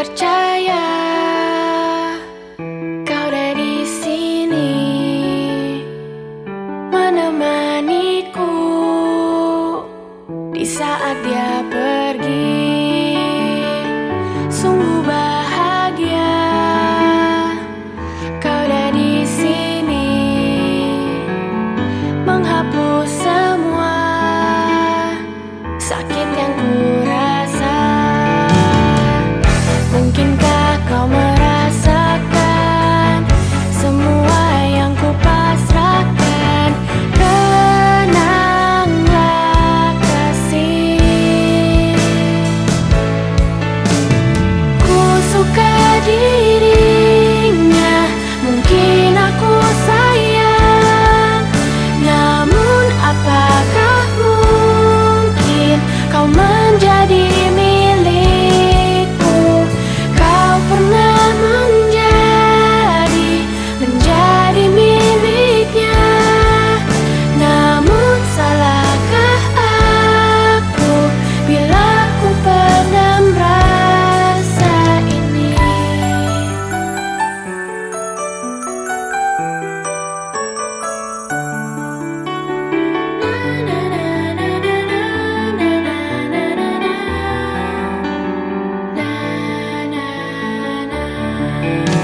percaya. Bye.